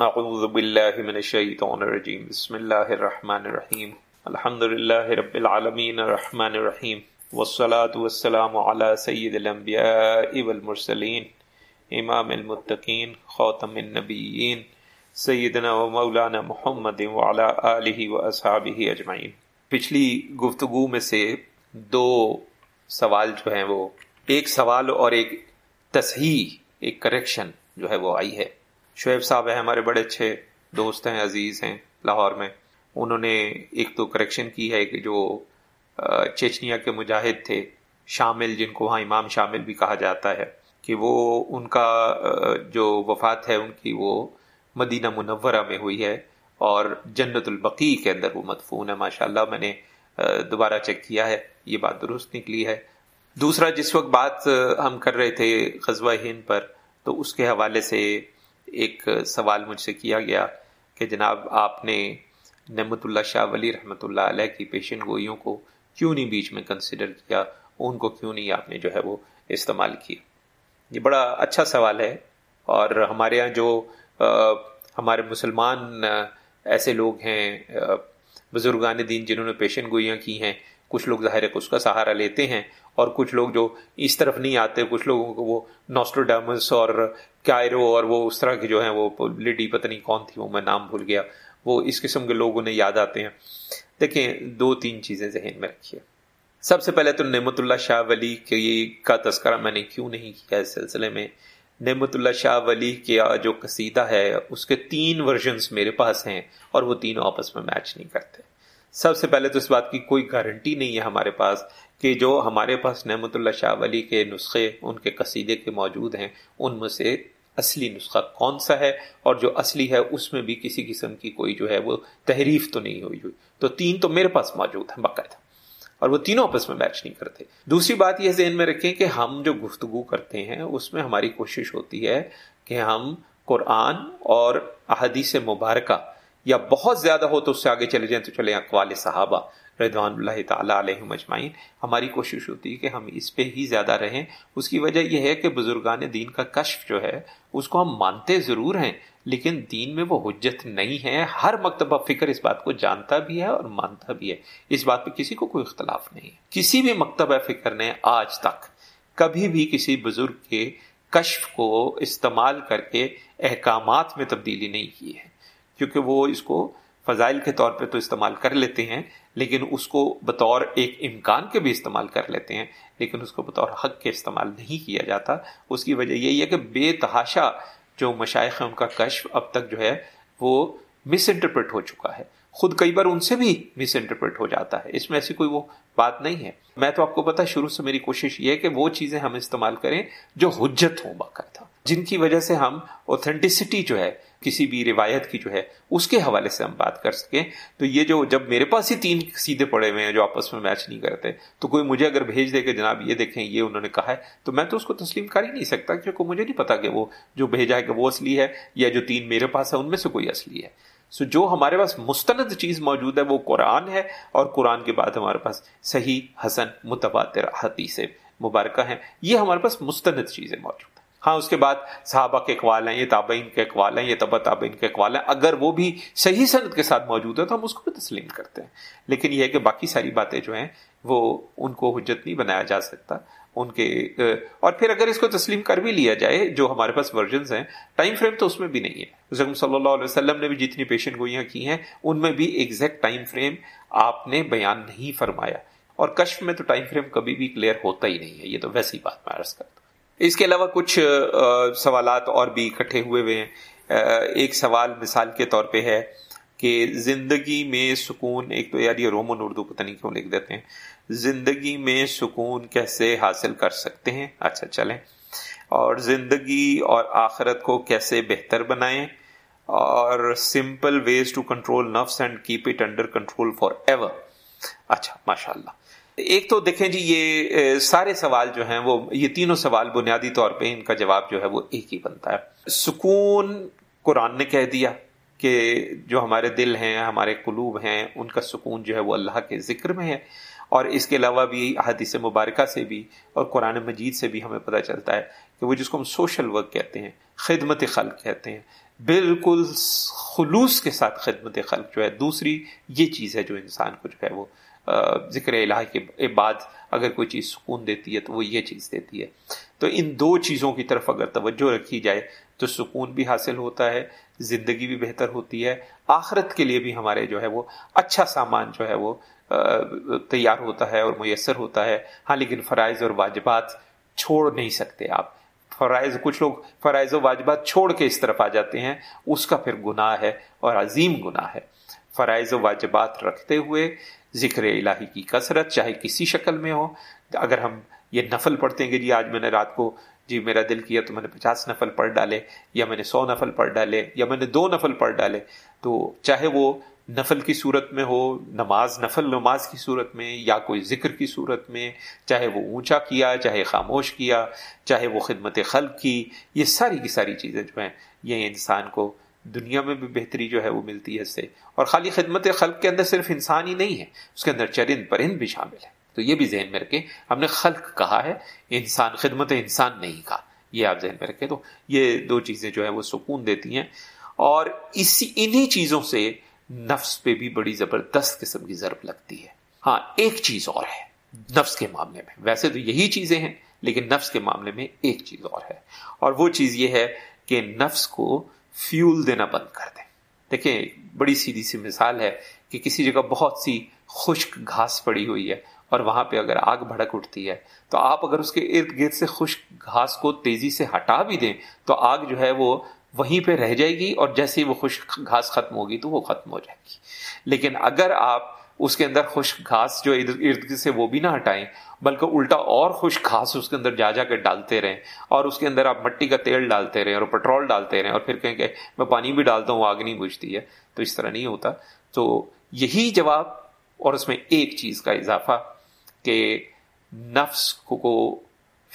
اعوذ باللہ من الشیطان الرجیم بسم اللہ الرحمن الرحیم الحمد للہ رب العالمین الرحمن الرحیم والصلاة والسلام على سید الانبیاء والمرسلین امام المتقین خاتم النبیین سیدنا و مولانا محمد وعلى آلہ و اصحابہ اجمعین پچھلی گفتگو میں سے دو سوال جو ہیں وہ، ایک سوال اور ایک تصحیح، ایک کریکشن جو ہے وہ آئی ہے۔ شعیب صاحب ہیں، ہمارے بڑے اچھے دوست ہیں، عزیز ہیں لاہور میں۔ انہوں نے ایک تو کریکشن کی ہے کہ جو چیچنیا کے مجاہد تھے، شامل، جن کو وہاں امام شامل بھی کہا جاتا ہے، کہ وہ ان کا جو وفات ہے، ان کی وہ مدینہ منورہ میں ہوئی ہے اور جنت البقی کے اندر وہ مدفون ہے ماشاء اللہ میں نے دوبارہ چیک کیا ہے، یہ بات درست نکلی ہے۔ دوسرا، جس وقت بات ہم کر رہے تھے غزوہ ہند پر، تو اس کے حوالے سے ایک سوال مجھ سے کیا گیا کہ جناب آپ نے نعمت اللہ شاہ ولی رحمۃ اللہ علیہ کی پیشن گوئیوں کو کیوں نہیں بیچ میں کنسیڈر کیا؟ ان کو کیوں نہیں آپ نے جو ہے وہ استعمال کیا؟ یہ بڑا اچھا سوال ہے اور ہمارے یہاں جو ہمارے مسلمان ایسے لوگ ہیں بزرگان دین جنہوں نے پیشن گوئیاں کی ہیں، کچھ لوگ ظاہر ہے اس کا سہارا لیتے ہیں اور کچھ لوگ جو اس طرف نہیں آتے، کچھ لوگوں کو وہ نوسٹروڈامس اور کائرو اور وہ اس طرح کے جو ہیں، وہ لیڈی پتہ نہیں کون تھی، وہ میں نام بھول گیا۔ وہ اس قسم کے لوگ انہیں یاد آتے ہیں۔ دیکھیں، دو تین چیزیں ذہن میں رکھیے۔ سب سے پہلے تو نعمت اللہ شاہ ولی کے کا تذکرہ میں نے کیوں نہیں کیا اس سلسلے میں؟ نعمت اللہ شاہ ولی کا جو قصیدہ ہے، اس کے تین ورژنس میرے پاس ہیں اور وہ تینوں آپس میں میچ نہیں کرتے۔ سب سے پہلے تو اس بات کی کوئی گارنٹی نہیں ہے ہمارے پاس کہ جو ہمارے پاس نعمت اللہ شاہ ولی کے نسخے، ان کے قصیدے کے موجود ہیں، ان میں سے اصلی نسخہ کون سا ہے؟ اور جو اصلی ہے، اس میں بھی کسی قسم کی کوئی جو ہے وہ تحریف تو نہیں ہوئی ہوئی۔ تو تین تو میرے پاس موجود ہیں باقاعدہ اور وہ تینوں آپس میں میچ نہیں کرتے۔ دوسری بات یہ ذہن میں رکھیں کہ ہم جو گفتگو کرتے ہیں، اس میں ہماری کوشش ہوتی ہے کہ ہم قرآن اور احادیث مبارکہ یا بہت زیادہ ہو تو اس سے آگے چلے جائیں تو چلے اقوال صحابہ۔ ردوان اللہ تعالیٰ علیہ مجمعین ہماری کوشش ہوتی ہے کہ ہم اس پہ ہی زیادہ رہیں۔ اس کی وجہ یہ ہے کہ بزرگان دین کا کشف جو ہے، اس کو ہم مانتے ضرور ہیں، لیکن دین میں وہ حجت نہیں ہے۔ ہر مکتبہ فکر اس بات کو جانتا بھی ہے اور مانتا بھی ہے۔ اس بات پہ کسی کو کوئی اختلاف نہیں۔ ہے کسی بھی مکتبہ فکر نے آج تک کبھی بھی کسی بزرگ کے کشف کو استعمال کر کے احکامات میں تبدیلی نہیں کی ہے، کیونکہ وہ اس کو فضائل کے طور پہ تو استعمال کر لیتے ہیں، لیکن اس کو بطور ایک امکان کے بھی استعمال کر لیتے ہیں، لیکن اس کو بطور حق کے استعمال نہیں کیا جاتا۔ اس کی وجہ یہی ہے کہ بے تحاشا جو مشائق ان کا کشف اب تک جو ہے، وہ مس انٹرپریٹ ہو چکا ہے۔ خود کئی بار ان سے بھی مس انٹرپریٹ ہو جاتا ہے۔ اس میں ایسی کوئی وہ بات نہیں ہے۔ میں تو آپ کو پتا شروع سے میری کوشش یہ ہے کہ وہ چیزیں ہم استعمال کریں جو حجت ہوں، باقاعدہ۔ جن کی وجہ سے ہم اوتھینٹسٹی جو ہے کسی بھی روایت کی جو ہے، اس کے حوالے سے ہم بات کر سکیں۔ تو یہ جو جب میرے پاس ہی تین سیدھے پڑے ہوئے ہیں جو آپس میں میچ نہیں کرتے، تو کوئی مجھے اگر بھیج دے کہ جناب یہ دیکھیں، یہ انہوں نے کہا ہے، تو میں تو اس کو تسلیم کر ہی نہیں سکتا، کیونکہ مجھے نہیں پتا کہ وہ جو بھیجا ہے کہ وہ اصلی ہے یا جو تین میرے پاس ہے ان میں سے کوئی اصلی ہے۔ سو جو ہمارے پاس مستند چیز موجود ہے، وہ قرآن ہے اور قرآن کے بعد ہمارے پاس صحیح، حسن متبادر حدیث مبارکہ ہیں۔ یہ ہمارے پاس مستند چیزیں موجود ہیں۔ ہاں اس کے بعد صحابہ کے اقوال ہیں، یہ تابعین کے اقوال ہیں، یہ تبا تابعین کے اقوال ہیں۔ اگر وہ بھی صحیح صنعت کے ساتھ موجود ہے تو ہم اس کو بھی تسلیم کرتے ہیں۔ لیکن یہ ہے کہ باقی ساری باتیں جو ہیں، وہ ان کو حجت نہیں بنایا جا سکتا۔ ان کے اور پھر اگر اس کو تسلیم کر بھی لیا جائے، جو ہمارے پاس ورژنز ہیں، ٹائم فریم تو اس میں بھی نہیں ہے۔ حضرت صلی اللہ علیہ وسلم نے بھی جتنی پیشن گوئیاں کی ہیں، ان میں بھی ایگزیکٹ ٹائم فریم آپ نے بیان نہیں فرمایا۔ اور کشف میں تو ٹائم فریم کبھی بھی کلیئر ہوتا ہی نہیں ہے، یہ تو ویسی بات میں عرض کرتا اس کے علاوہ کچھ سوالات اور بھی اکٹھے ہوئے ہوئے ہیں۔ ایک سوال مثال کے طور پہ ہے کہ زندگی میں سکون، ایک تو یار یہ رومن اردو پتہ نہیں کیوں لکھ دیتے ہیں۔ زندگی میں سکون کیسے حاصل کر سکتے ہیں؟ اچھا چلیں۔ اور زندگی اور آخرت کو کیسے بہتر بنائیں؟ اور سمپل ویز ٹو کنٹرول نفس and keep it under control forever ever اچھا ماشاء اللہ ایک تو دیکھیں جی یہ سارے سوال جو ہیں وہ، یہ تینوں سوال بنیادی طور پہ ان کا جواب جو ہے وہ ایک ہی بنتا ہے۔ سکون قرآن نے کہہ دیا کہ جو ہمارے دل ہیں، ہمارے قلوب ہیں، ان کا سکون جو ہے وہ اللہ کے ذکر میں ہے۔ اور اس کے علاوہ بھی حدیث مبارکہ سے بھی اور قرآن مجید سے بھی ہمیں پتہ چلتا ہے کہ وہ جس کو ہم سوشل ورک کہتے ہیں، خدمت خلق کہتے ہیں۔ بالکل خلوص کے ساتھ خدمت خلق جو ہے، دوسری یہ چیز ہے جو انسان کو جو ہے وہ ذکر الہی کے بعد اگر کوئی چیز سکون دیتی ہے تو وہ یہ چیز دیتی ہے۔ تو ان دو چیزوں کی طرف اگر توجہ رکھی جائے تو سکون بھی حاصل ہوتا ہے، زندگی بھی بہتر ہوتی ہے، آخرت کے لیے بھی ہمارے جو ہے وہ اچھا سامان جو ہے وہ تیار ہوتا ہے اور میسر ہوتا ہے۔ ہاں لیکن فرائض اور واجبات چھوڑ نہیں سکتے آپ۔ فرائض، کچھ لوگ فرائض و واجبات چھوڑ کے اس طرف آ جاتے ہیں، اس کا پھر گناہ ہے اور عظیم گناہ ہے۔ فرائض و واجبات رکھتے ہوئے ذکر الہی کی کثرت چاہے کسی شکل میں ہو، اگر ہم یہ نفل پڑھتے ہیں کہ جی آج میں نے رات کو جی میرا دل کیا تو میں نے پچاس نفل پڑھ ڈالے، یا میں نے سو نفل پڑھ ڈالے، یا میں نے دو نفل پڑھ ڈالے، تو چاہے وہ نفل کی صورت میں ہو، نماز، نفل نماز کی صورت میں، یا کوئی ذکر کی صورت میں، چاہے وہ اونچا کیا، چاہے خاموش کیا، چاہے وہ خدمت خلق کی، یہ ساری کی ساری چیزیں جو ہیں، یہ انسان کو دنیا میں بھی بہتری جو ہے وہ ملتی ہے اس سے۔ اور خالی خدمت خلق کے اندر صرف انسان ہی نہیں ہے، اس کے اندر چرند پرند بھی شامل ہے تو یہ بھی ذہن میں رکھیں، ہم نے خلق کہا ہے، انسان خدمت انسان نہیں کہا۔ یہ آپ ذہن میں رکھیں تو یہ دو چیزیں جو ہے وہ سکون دیتی ہیں۔ اور اسی انہی چیزوں سے نفس پہ بھی بڑی زبردست قسم کی ضرب لگتی ہے۔ ہاں ایک چیز اور ہے، نفس کے معاملے میں۔ ویسے تو یہی چیزیں ہیں، لیکن نفس کے معاملے میں ایک چیز اور ہے۔ اور وہ چیز یہ ہے کہ نفس کو فیول دینا بند کر دیں۔ دیکھیں، بڑی سیدھی سی مثال ہے کہ کسی جگہ بہت سی خشک گھاس پڑی ہوئی ہے اور وہاں پہ اگر آگ بھڑک اٹھتی ہے، تو آپ اگر اس کے ارد گرد سے خشک گھاس کو تیزی سے ہٹا بھی دیں، تو آگ جو ہے وہ وہیں پہ رہ جائے گی اور جیسے ہی وہ خشک گھاس ختم ہوگی تو وہ ختم ہو جائے گی۔ لیکن اگر آپ اس کے اندر خشک گھاس جو ارد گرد سے وہ بھی نہ ہٹائیں، بلکہ الٹا اور خشک گھاس اس کے اندر جا جا کے ڈالتے رہیں۔ اور اس کے اندر آپ مٹی کا تیل ڈالتے رہیں اور پیٹرول ڈالتے رہیں اور پھر کہیں کہ میں پانی بھی ڈالتا ہوں آگ نہیں بجھتی ہے۔ تو اس طرح نہیں ہوتا۔ تو یہی جواب اور اس میں ایک چیز کا اضافہ کہ نفس کو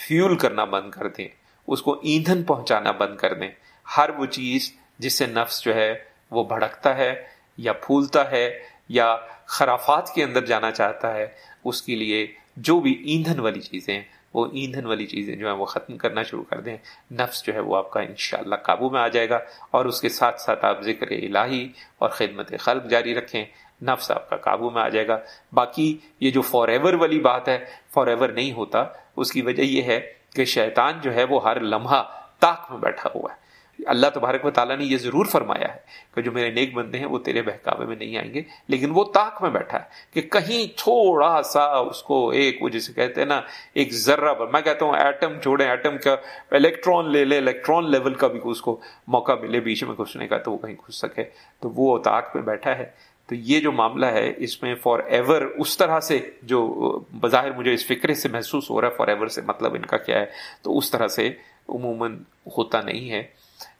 فیول کرنا بند کر دیں، اس کو ایندھن پہنچانا بند کر دیں۔ ہر وہ چیز جس سے نفس جو ہے وہ بھڑکتا ہے یا پھولتا ہے یا خرافات کے اندر جانا چاہتا ہے، اس کے لیے جو بھی ایندھن والی چیزیں، وہ ایندھن والی چیزیں جو ہیں وہ ختم کرنا شروع کر دیں۔ نفس جو ہے وہ آپ کا انشاءاللہ قابو میں آ جائے گا اور اس کے ساتھ ساتھ آپ ذکر الہی اور خدمت خلق جاری رکھیں، نفس آپ کا قابو میں آ جائے گا۔ باقی یہ جو فار ایور والی بات ہے فار ایور نہیں ہوتا، اس کی وجہ یہ ہے کہ شیطان جو ہے وہ ہر لمحہ تاک میں بیٹھا ہوا ہے۔ اللہ تبارک و تعالیٰ نے یہ ضرور فرمایا ہے کہ جو میرے نیک بندے ہیں وہ تیرے بہکاوے میں نہیں آئیں گے، لیکن وہ تاک میں بیٹھا ہے کہ کہیں تھوڑا سا اس کو ایک وہ جسے کہتے ہیں نا، ایک ذرہ پر میں کہتا ہوں ایٹم چھوڑیں ایٹم کا الیکٹران لے لے الیکٹران لیول کا بھی اس کو موقع ملے، بیچ میں گھسنے کا تو وہ کہیں گھس سکے۔ تو وہ تاک میں بیٹھا ہے۔ تو یہ جو معاملہ ہے، اس میں فار ایور اس طرح سے جو بظاہر مجھے اس فکرے سے محسوس ہو رہا ہے فار ایور سے مطلب ان کا کیا ہے، تو اس طرح سے عموماً ہوتا نہیں ہے۔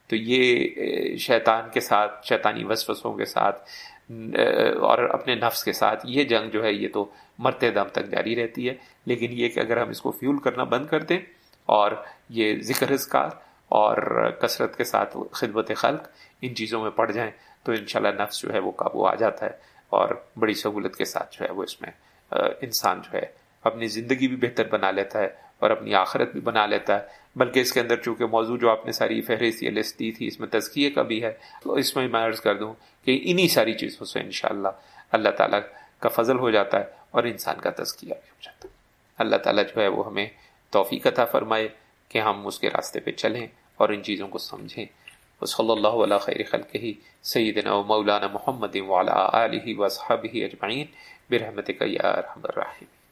تو یہ شیطان کے ساتھ، شیطانی وسوسوں کے ساتھ اور اپنے نفس کے ساتھ یہ جنگ جو ہے، یہ تو مرتے دم تک جاری رہتی ہے۔ لیکن یہ کہ اگر ہم اس کو فیول کرنا بند کر دیں اور یہ ذکر اذکار اور کثرت کے ساتھ خدمت خلق ان چیزوں میں پڑ جائیں تو انشاءاللہ نفس جو ہے وہ قابو آ جاتا ہے اور بڑی سہولت کے ساتھ جو ہے وہ اس میں انسان جو ہے اپنی زندگی بھی بہتر بنا لیتا ہے اور اپنی آخرت بھی بنا لیتا ہے۔ بلکہ اس کے اندر چونکہ موضوع جو آپ نے ساری فہرست یا لسٹ دی تھی، اس میں تزکیے کا بھی ہے، تو اس میں میں عرض کر دوں کہ انہی ساری چیزوں سے انشاءاللہ اللہ تعالیٰ کا فضل ہو جاتا ہے اور انسان کا تزکیہ بھی ہو جاتا ہے۔ اللہ تعالیٰ جو ہے وہ ہمیں توفیق عطا فرمائے کہ ہم اس کے راستے پہ چلیں اور ان چیزوں کو سمجھیں۔ وصلی اللہ علیہ خیر خلقہ، سیدنا و مولانا محمد وعلا آلہ و اصحابہ اجمعین۔ برحمتک یا ارحم الراحمین۔